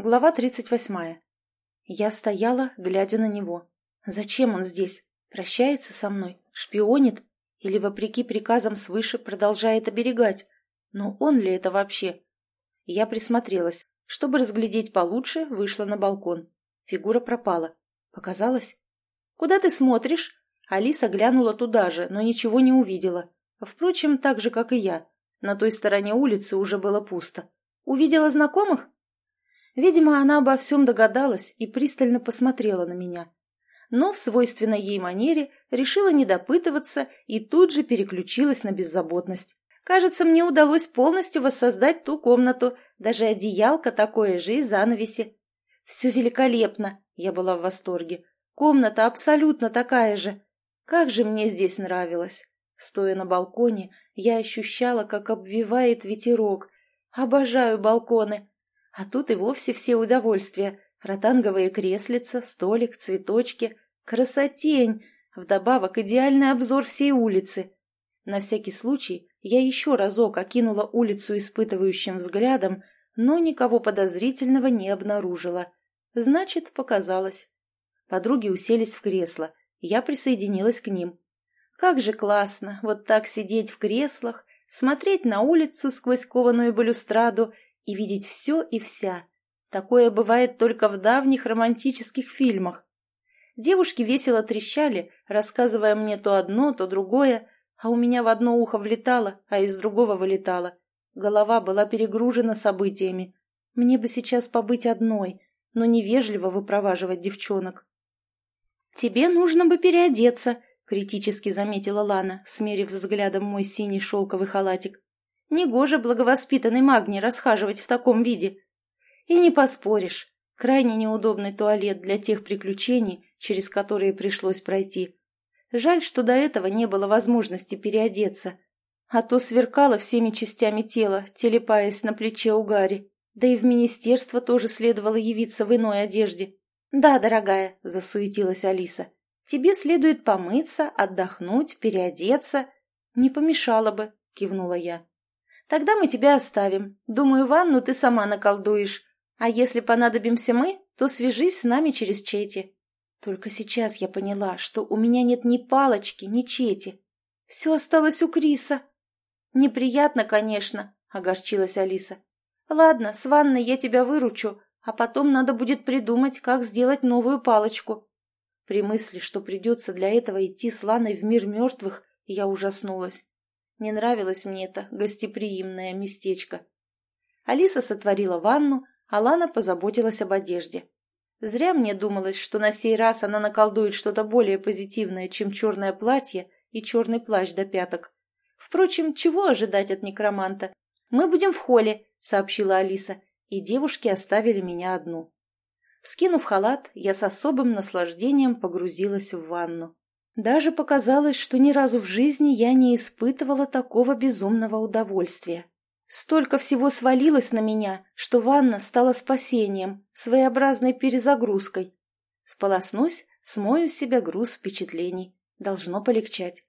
Глава 38. Я стояла, глядя на него. Зачем он здесь? Прощается со мной? Шпионит? Или, вопреки приказам свыше, продолжает оберегать? Но он ли это вообще? Я присмотрелась. Чтобы разглядеть получше, вышла на балкон. Фигура пропала. Показалось? «Куда ты смотришь?» Алиса глянула туда же, но ничего не увидела. Впрочем, так же, как и я. На той стороне улицы уже было пусто. «Увидела знакомых?» Видимо, она обо всем догадалась и пристально посмотрела на меня. Но в свойственной ей манере решила не допытываться и тут же переключилась на беззаботность. Кажется, мне удалось полностью воссоздать ту комнату, даже одеялко такое же и занавеси. Все великолепно, я была в восторге. Комната абсолютно такая же. Как же мне здесь нравилось. Стоя на балконе, я ощущала, как обвивает ветерок. Обожаю балконы. А тут и вовсе все удовольствия. Ротанговые креслица, столик, цветочки. Красотень! Вдобавок идеальный обзор всей улицы. На всякий случай я еще разок окинула улицу испытывающим взглядом, но никого подозрительного не обнаружила. Значит, показалось. Подруги уселись в кресло, я присоединилась к ним. Как же классно вот так сидеть в креслах, смотреть на улицу сквозь кованую балюстраду и видеть все и вся. Такое бывает только в давних романтических фильмах. Девушки весело трещали, рассказывая мне то одно, то другое, а у меня в одно ухо влетало, а из другого вылетало. Голова была перегружена событиями. Мне бы сейчас побыть одной, но невежливо выпроваживать девчонок. «Тебе нужно бы переодеться», — критически заметила Лана, смерив взглядом мой синий шелковый халатик. Негоже благовоспитанный магний расхаживать в таком виде. И не поспоришь, крайне неудобный туалет для тех приключений, через которые пришлось пройти. Жаль, что до этого не было возможности переодеться, а то сверкала всеми частями тела, телепаясь на плече у Гарри. Да и в министерство тоже следовало явиться в иной одежде. «Да, дорогая», — засуетилась Алиса, — «тебе следует помыться, отдохнуть, переодеться». «Не помешало бы», — кивнула я. Тогда мы тебя оставим. Думаю, ванну ты сама наколдуешь. А если понадобимся мы, то свяжись с нами через Чети. Только сейчас я поняла, что у меня нет ни палочки, ни Чети. Все осталось у Криса. Неприятно, конечно, огорчилась Алиса. Ладно, с ванной я тебя выручу, а потом надо будет придумать, как сделать новую палочку. При мысли, что придется для этого идти с Ланой в мир мертвых, я ужаснулась. Не нравилось мне это гостеприимное местечко. Алиса сотворила ванну, а Лана позаботилась об одежде. Зря мне думалось, что на сей раз она наколдует что-то более позитивное, чем черное платье и черный плащ до пяток. Впрочем, чего ожидать от некроманта? «Мы будем в холле», — сообщила Алиса, и девушки оставили меня одну. Скинув халат, я с особым наслаждением погрузилась в ванну. Даже показалось, что ни разу в жизни я не испытывала такого безумного удовольствия. Столько всего свалилось на меня, что ванна стала спасением, своеобразной перезагрузкой. Сполоснусь, смою с себя груз впечатлений. Должно полегчать.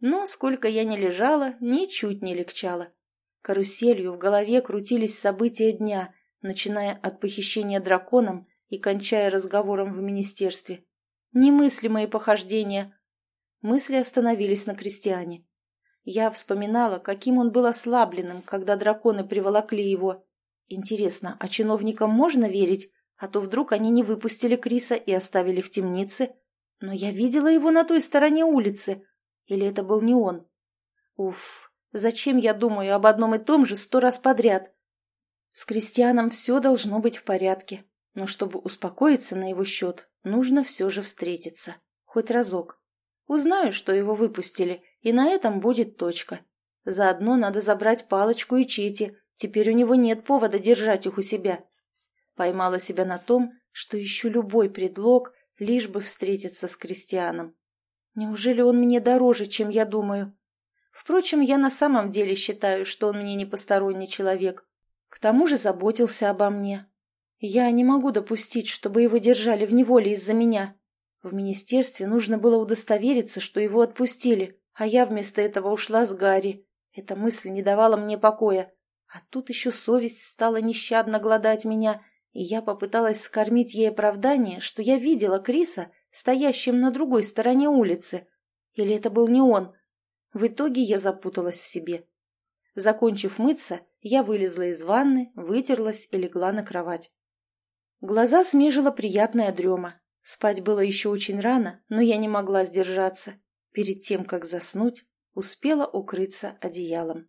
Но сколько я не лежала, ничуть не легчало. Каруселью в голове крутились события дня, начиная от похищения драконом и кончая разговором в министерстве. Немыслимые похождения, Мысли остановились на крестьяне. Я вспоминала, каким он был ослабленным, когда драконы приволокли его. Интересно, а чиновникам можно верить? А то вдруг они не выпустили Криса и оставили в темнице? Но я видела его на той стороне улицы. Или это был не он? Уф, зачем я думаю об одном и том же сто раз подряд? С крестьяном все должно быть в порядке. Но чтобы успокоиться на его счет, нужно все же встретиться. Хоть разок. Узнаю, что его выпустили, и на этом будет точка. Заодно надо забрать палочку и Чити, теперь у него нет повода держать их у себя. Поймала себя на том, что ищу любой предлог, лишь бы встретиться с крестьяном. Неужели он мне дороже, чем я думаю? Впрочем, я на самом деле считаю, что он мне не посторонний человек. К тому же заботился обо мне. Я не могу допустить, чтобы его держали в неволе из-за меня. В министерстве нужно было удостовериться, что его отпустили, а я вместо этого ушла с Гарри. Эта мысль не давала мне покоя. А тут еще совесть стала нещадно гладать меня, И я попыталась скормить ей оправдание, что я видела Криса, стоящим на другой стороне улицы. Или это был не он? В итоге я запуталась в себе. Закончив мыться, я вылезла из ванны, вытерлась и легла на кровать. Глаза смежила приятная дрема. Спать было еще очень рано, но я не могла сдержаться. Перед тем, как заснуть, успела укрыться одеялом.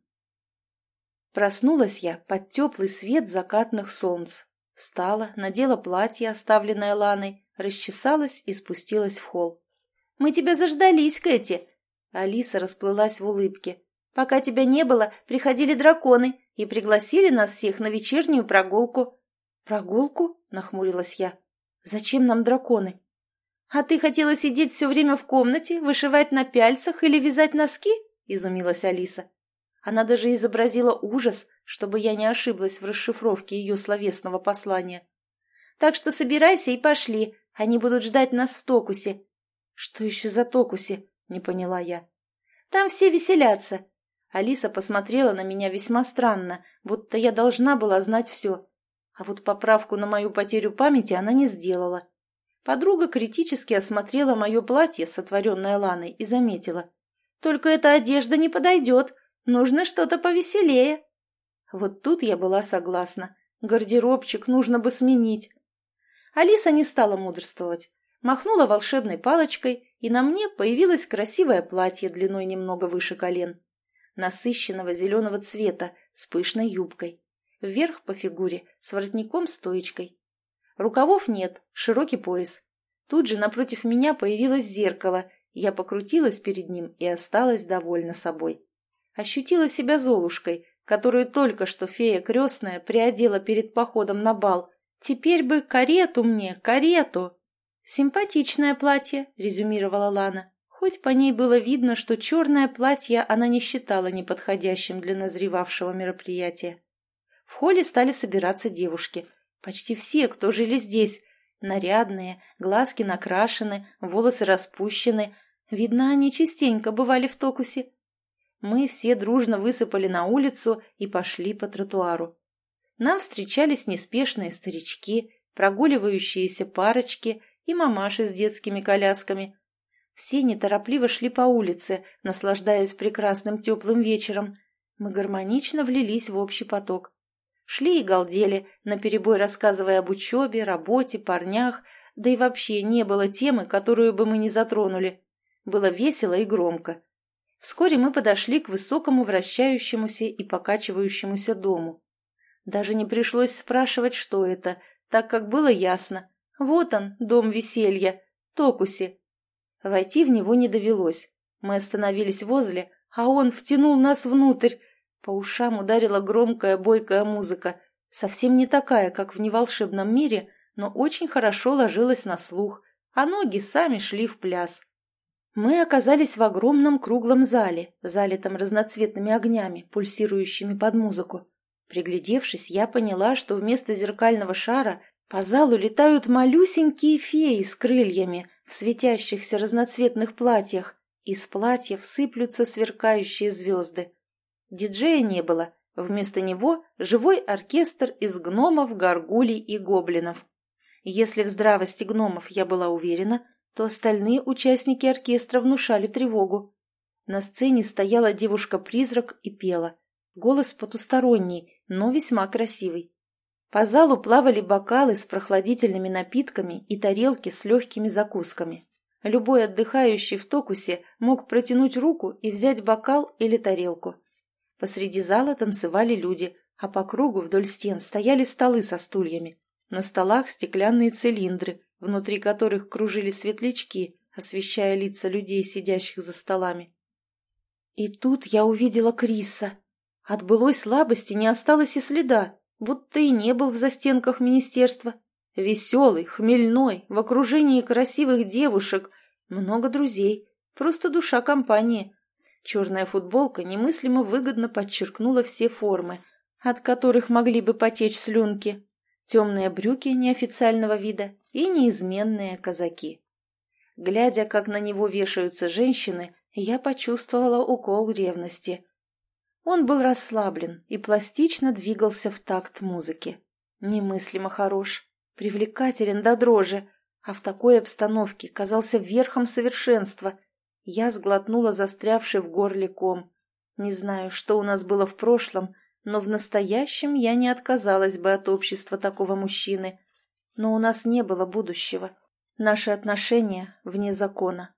Проснулась я под теплый свет закатных солнц. Встала, надела платье, оставленное Ланой, расчесалась и спустилась в холл. «Мы тебя заждались, Кэти!» Алиса расплылась в улыбке. «Пока тебя не было, приходили драконы и пригласили нас всех на вечернюю прогулку». «Прогулку?» — нахмурилась я. «Зачем нам драконы?» «А ты хотела сидеть все время в комнате, вышивать на пяльцах или вязать носки?» — изумилась Алиса. Она даже изобразила ужас, чтобы я не ошиблась в расшифровке ее словесного послания. «Так что собирайся и пошли, они будут ждать нас в Токусе». «Что еще за Токусе?» — не поняла я. «Там все веселятся». Алиса посмотрела на меня весьма странно, будто я должна была знать все. А вот поправку на мою потерю памяти она не сделала. Подруга критически осмотрела мое платье, сотворенное Ланой, и заметила. «Только эта одежда не подойдет. Нужно что-то повеселее». Вот тут я была согласна. Гардеробчик нужно бы сменить. Алиса не стала мудрствовать. Махнула волшебной палочкой, и на мне появилось красивое платье длиной немного выше колен. Насыщенного зеленого цвета, с пышной юбкой. Вверх по фигуре, с воротником-стоечкой. Рукавов нет, широкий пояс. Тут же напротив меня появилось зеркало, я покрутилась перед ним и осталась довольна собой. Ощутила себя Золушкой, которую только что фея крестная приодела перед походом на бал. Теперь бы карету мне, карету! Симпатичное платье, резюмировала Лана. Хоть по ней было видно, что черное платье она не считала неподходящим для назревавшего мероприятия. В холле стали собираться девушки. Почти все, кто жили здесь. Нарядные, глазки накрашены, волосы распущены. Видно, они частенько бывали в Токусе. Мы все дружно высыпали на улицу и пошли по тротуару. Нам встречались неспешные старички, прогуливающиеся парочки и мамаши с детскими колясками. Все неторопливо шли по улице, наслаждаясь прекрасным теплым вечером. Мы гармонично влились в общий поток. Шли и галдели, наперебой рассказывая об учебе, работе, парнях, да и вообще не было темы, которую бы мы не затронули. Было весело и громко. Вскоре мы подошли к высокому вращающемуся и покачивающемуся дому. Даже не пришлось спрашивать, что это, так как было ясно. Вот он, дом веселья, Токуси. Войти в него не довелось. Мы остановились возле, а он втянул нас внутрь. По ушам ударила громкая бойкая музыка, совсем не такая, как в неволшебном мире, но очень хорошо ложилась на слух, а ноги сами шли в пляс. Мы оказались в огромном круглом зале, залитом разноцветными огнями, пульсирующими под музыку. Приглядевшись, я поняла, что вместо зеркального шара по залу летают малюсенькие феи с крыльями в светящихся разноцветных платьях. Из платьев сыплются сверкающие звезды. Диджея не было, вместо него живой оркестр из гномов, горгулей и гоблинов. Если в здравости гномов я была уверена, то остальные участники оркестра внушали тревогу. На сцене стояла девушка-призрак и пела. Голос потусторонний, но весьма красивый. По залу плавали бокалы с прохладительными напитками и тарелки с легкими закусками. Любой отдыхающий в токусе мог протянуть руку и взять бокал или тарелку. Посреди зала танцевали люди, а по кругу вдоль стен стояли столы со стульями. На столах стеклянные цилиндры, внутри которых кружили светлячки, освещая лица людей, сидящих за столами. И тут я увидела Криса. От былой слабости не осталось и следа, будто и не был в застенках министерства. Веселый, хмельной, в окружении красивых девушек, много друзей, просто душа компании. Черная футболка немыслимо выгодно подчеркнула все формы, от которых могли бы потечь слюнки темные брюки неофициального вида и неизменные казаки. Глядя, как на него вешаются женщины, я почувствовала укол ревности. Он был расслаблен и пластично двигался в такт музыки. Немыслимо хорош, привлекателен до дрожи, а в такой обстановке казался верхом совершенства. Я сглотнула застрявший в горле ком. Не знаю, что у нас было в прошлом, но в настоящем я не отказалась бы от общества такого мужчины. Но у нас не было будущего. Наши отношения вне закона.